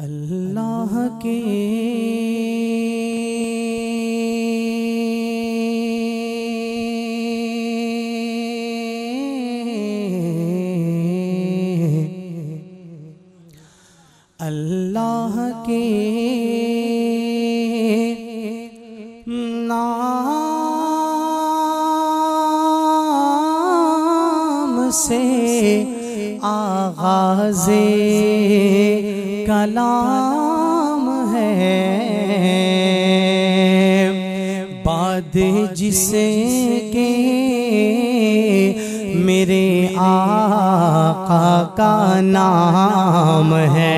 اللہ کے اللہ کے نام سے آغاز کلام ہے۔ بعد جسے کے میرے آقا کا نام ہے۔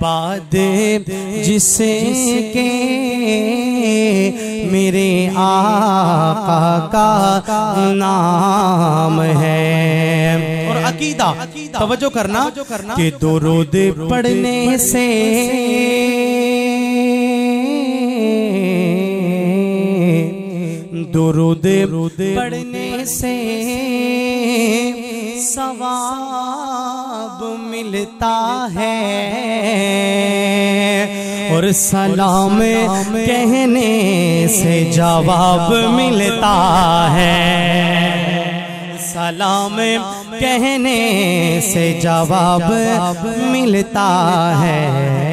بعد جسے کے میرے آقا کا نام ہے۔ عقیدہ، توجہ کرنا کہ درود پڑھنے سے درود پڑھنے سے ثواب ملتا ہے اور سلام کہنے سے جواب ملتا ہے۔ سلام کہنے سے جواب ملتا ہے۔